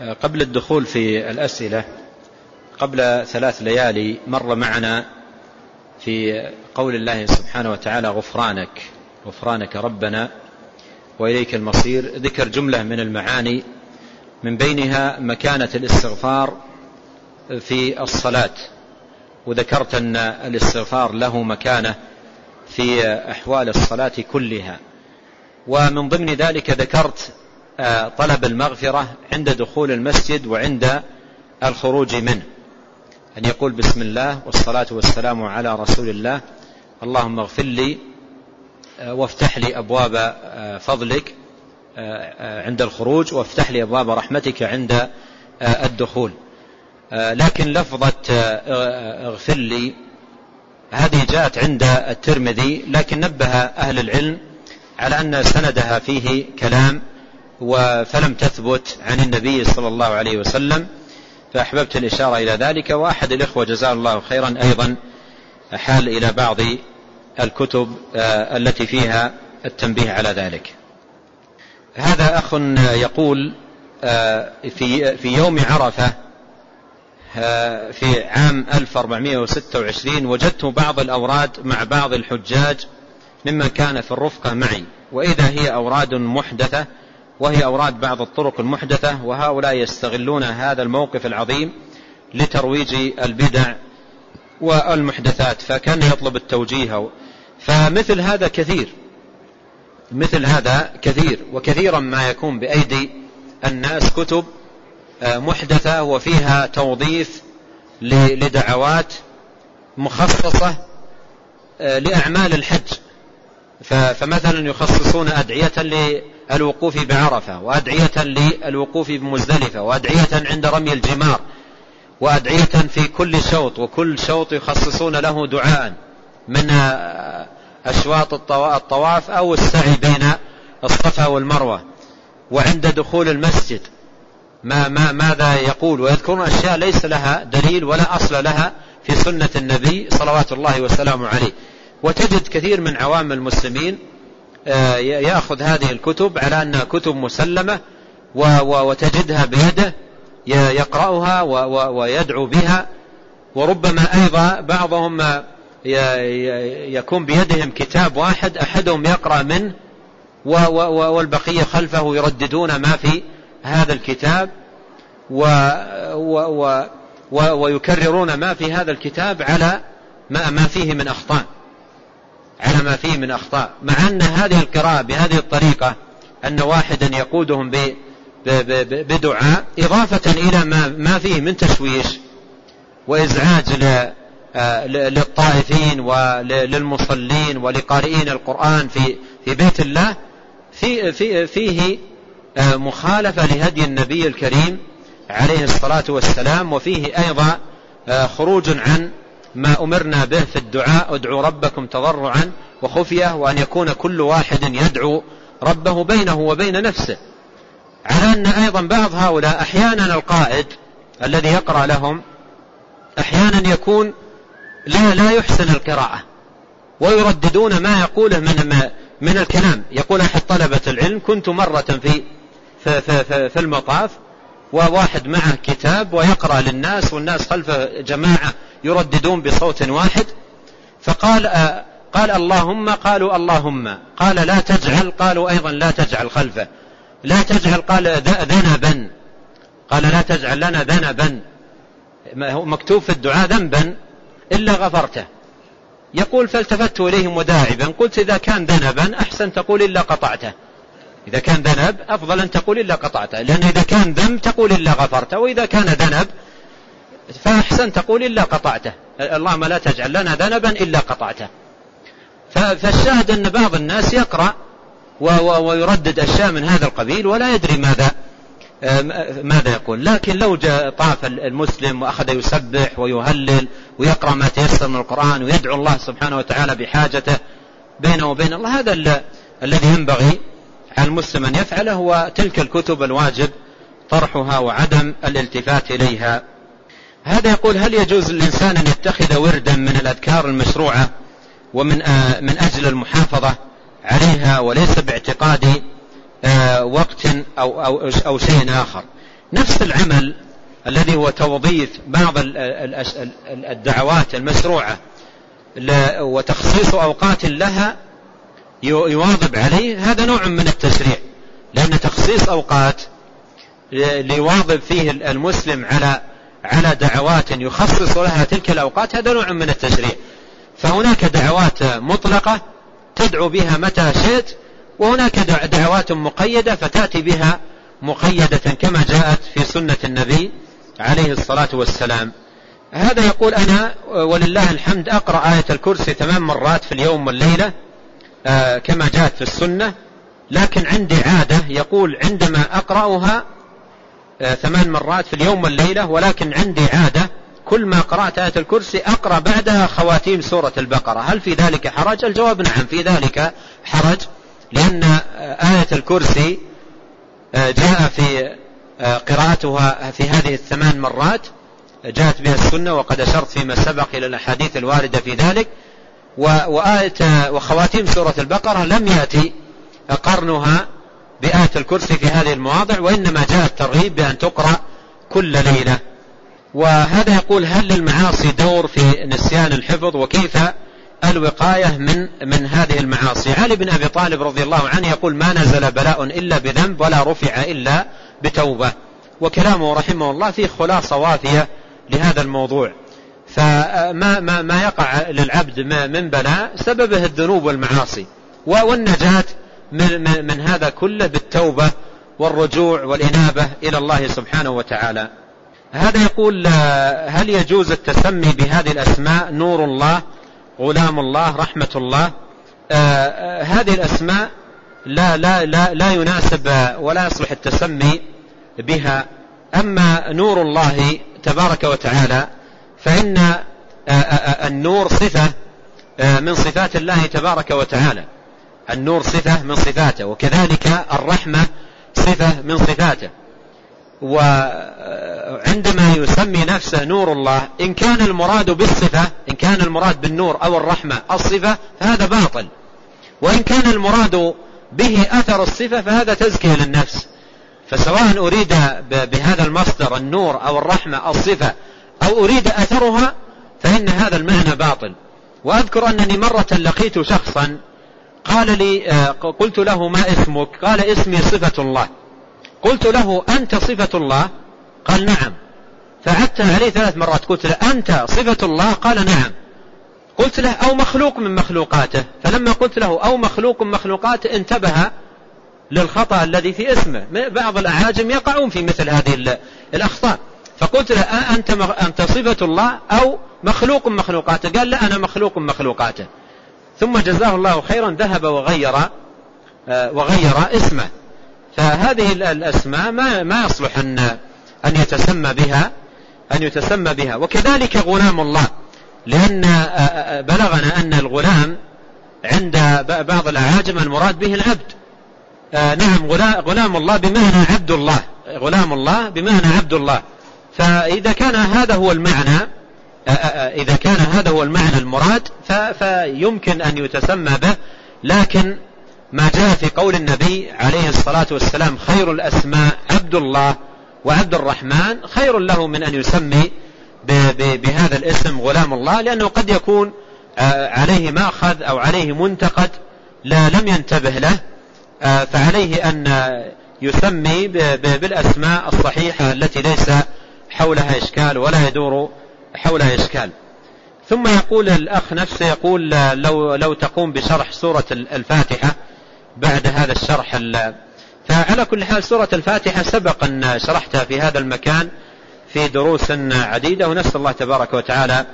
قبل الدخول في الأسئلة قبل ثلاث ليالي مر معنا في قول الله سبحانه وتعالى غفرانك غفرانك ربنا وإليك المصير. ذكر جملة من المعاني من بينها مكانة الاستغفار في الصلاة. وذكرت أن الاستغفار له مكانة في أحوال الصلاة كلها. ومن ضمن ذلك ذكرت آه، طلب المغفرة عند دخول المسجد وعند الخروج منه. أن يقول بسم الله والصلاة والسلام على رسول الله. اللهم اغفر لي آه، وافتح لي أبواب آه، فضلك عند الخروج وافتح لي أبواب رحمتك عند الدخول. لكن لفظة اغفر لي هذه جاءت عند الترمذي لكن نبه أهل العلم على أن سندها فيه كلام فلم تثبت عن النبي صلى الله عليه وسلم فأحببت الإشارة إلى ذلك وأحد الإخوة جزاه الله خيرا أيضا حال إلى بعض الكتب آه، التي فيها التنبيه على ذلك. هذا أخ يقول آه، في في يوم عرفة آه، في عام 1426 وجدت بعض الأوراد مع بعض الحجاج ممن كان في الرفقة معي وإذا هي أوراد محدثة وهي أوراد بعض الطرق المحدثة وهؤلاء يستغلون هذا الموقف العظيم لترويج البدع والمحدثات فكان يطلب التوجيه. فمثل هذا كثير مثل هذا كثير وكثيرا ما يكون بأيدي الناس كتب آه، محدثة وفيها توظيف لدعوات مخصصة آه، لأعمال الحج. فمثلا يخصصون أدعية للوقوف بعرفة وأدعية للوقوف بمزدلفة وأدعية عند رمي الجمار وأدعية في كل شوط وكل شوط يخصصون له دعاء من أشواط الطواف أو السعي بين الصفا والمروة. وعند دخول المسجد ما ما ماذا يقول؟ ويذكرون أشياء ليس لها دليل ولا أصل لها في سنة النبي صلوات الله وسلامه عليه. وتجد كثير من عوام المسلمين آه، يأخذ هذه الكتب على أنها كتب مسلمة وتجدها بيده يقرأها ويدعو بها وربما أيضا بعضهم يكون بيدهم كتاب واحد أحدهم يقرأ منه والبقية خلفه يرددون ما في هذا الكتاب ويكررون ما في هذا الكتاب على ما فيه من أخطاء. على ما فيه من أخطاء. مع أن هذه القراءة بهذه الطريقة أن واحدا يقودهم بدعاء إضافة إلى ما فيه من تشويش وإزعاج آه، للطائفين وللمصلين ولقارئين القرآن في في بيت الله في في فيه آه، مخالفة لهدي النبي الكريم عليه الصلاة والسلام وفيه أيضا آه، خروج عن ما أمرنا به في الدعاء ادعوا ربكم تضرعا وخفية وأن يكون كل واحد يدعو ربه بينه وبين نفسه. على أن أيضا بعض هؤلاء أحيانا القائد الذي يقرأ لهم أحيانا يكون لا لا يحسن القراءة ويرددون ما يقوله من من الكلام. يقول أحد طلبة العلم كنت مرة في في, في, في المطاف وواحد معه كتاب ويقرأ للناس والناس خلفه جماعة يرددون بصوت واحد فقال آه قال اللهم قالوا اللهم. قال لا تجعل قالوا أيضا لا تجعل خلفه. لا تجعل قال ذنبا. قال لا تجعل لنا ذنبا. مكتوب في الدعاء ذنبا إلا غفرته. يقول فالتفت إليهم وداعبا قلت إذا كان ذنبا أحسن تقول إلا قطعته. إذا كان ذنب أفضل أن تقول إلا قطعته لأن إذا كان ذنب تقول إلا غفرته وإذا كان ذنب فأحسن تقول إلا قطعته. اللهم لا تجعل لنا ذنبا إلا قطعته. فالشاهد أن بعض الناس يقرأ ويردد أشياء من هذا القبيل ولا يدري ماذا ماذا يقول. لكن لو جاء طاف المسلم وأخذ يسبح ويهلل ويقرأ ما تيسر من القرآن ويدعو الله سبحانه وتعالى بحاجته بينه وبين الله هذا الذي ينبغي على المسلم أن يفعله وتلك الكتب الواجب طرحها وعدم الالتفات إليها. هذا يقول هل يجوز للإنسان أن يتخذ وردا من الأذكار المشروعة ومن آه، من أجل المحافظة عليها وليس باعتقاد آه، وقت أو, أو, أو شيء آخر؟ نفس العمل الذي هو توظيف بعض الدعوات المشروعة وتخصيص أوقات لها يواظب عليه هذا نوع من التشريع لأن تخصيص أوقات ليواظب فيه المسلم على على دعوات يخصص لها تلك الأوقات هذا نوع من التشريع. فهناك دعوات مطلقة تدعو بها متى شئت وهناك دعوات مقيدة فتأتي بها مقيدة كما جاءت في سنة النبي عليه الصلاة والسلام. هذا يقول أنا ولله الحمد أقرأ آية الكرسي ثمان مرات في اليوم والليلة آه، كما جاءت في السنة لكن عندي عادة يقول عندما أقرأها ثمان مرات في اليوم والليلة ولكن عندي عادة كل ما قرأت آية الكرسي أقرأ بعدها خواتيم سورة البقرة. هل في ذلك حرج؟ الجواب نعم في ذلك حرج لأن آية الكرسي آه، جاء في آه، قراءتها في هذه الثمان مرات جاءت بها السنة وقد أشرت فيما سبق إلى الأحاديث الواردة في ذلك. وآية وخواتيم سورة البقرة لم يأتي قرنها بآية الكرسي في هذه المواضع وإنما جاء الترغيب بأن تقرأ كل ليلة. وهذا يقول هل للمعاصي دور في نسيان الحفظ؟ وكيف الوقاية من من هذه المعاصي؟ علي بن أبي طالب رضي الله عنه يقول ما نزل بلاء إلا بذنب ولا رفع إلا بتوبة. وكلامه رحمه الله فيه خلاصة وافية لهذا الموضوع. فما ما ما يقع للعبد من بلاء سببه الذنوب والمعاصي. والنجاة من, من هذا كله بالتوبة والرجوع والإنابة إلى الله سبحانه وتعالى. هذا يقول هل يجوز التسمي بهذه الأسماء نور الله غلام الله رحمة الله؟ آه، آه، هذه الأسماء لا, لا, لا, لا يناسب ولا يصلح التسمي بها. أما نور الله تبارك وتعالى فإن آه، النور صفة من صفات الله تبارك وتعالى. النور صفة من صفاته وكذلك الرحمة صفة من صفاته. وعندما يسمي نفسه نور الله إن كان المراد بالصفة إن كان المراد بالنور أو الرحمة الصفة فهذا باطل. وإن كان المراد به أثر الصفة فهذا تزكية للنفس. فسواء أريد بهذا المصدر النور أو الرحمة الصفة أو أريد أثرها فإن هذا المعنى باطل. وأذكر أنني مرة لقيت شخصا قال لي آه، قلت له ما اسمك؟ قال اسمي صفة الله. قلت له أنت صفة الله؟ قال نعم. فعدت عليه ثلاث مرات قلت له أنت صفة الله؟ قال نعم. قلت له أو مخلوق من مخلوقاته. فلما قلت له أو مخلوق من مخلوقاته انتبه للخطأ الذي في اسمه. بعض الأعاجم يقعون في مثل هذه الأخطاء. فقلت له أنت, أنت صفة الله أو مخلوق من مخلوقاته؟ قال لا أنا مخلوق من مخلوقاته. ثم جزاه الله خيرا ذهب وغير آه، وغير اسمه فهذه الأسماء ما ما يصلح أن أن يتسمى بها أن يتسمى بها. وكذلك غلام الله. لأن آه، آه، بلغنا أن الغلام عند بعض الأعاجم المراد به العبد. نعم غلام الله بمعنى عبد الله. غلام الله بمعنى عبد الله. فإذا كان هذا هو المعنى إذا كان هذا هو المعنى المراد فيمكن أن يتسمى به. لكن ما جاء في قول النبي عليه الصلاة والسلام خير الأسماء عبد الله وعبد الرحمن خير له من أن يسمي بهذا الاسم غلام الله لأنه قد يكون عليه مأخذ أو عليه منتقد لا لم ينتبه له فعليه أن يسمي بالأسماء الصحيحة التي ليس حولها إشكال ولا يدور حولها إشكال. ثم يقول الأخ نفسه يقول لو, لو تقوم بشرح سورة الفاتحة بعد هذا الشرح فعلى كل حال سورة الفاتحة سبق أن شرحتها في هذا المكان في دروس عديدة ونسأل الله تبارك وتعالى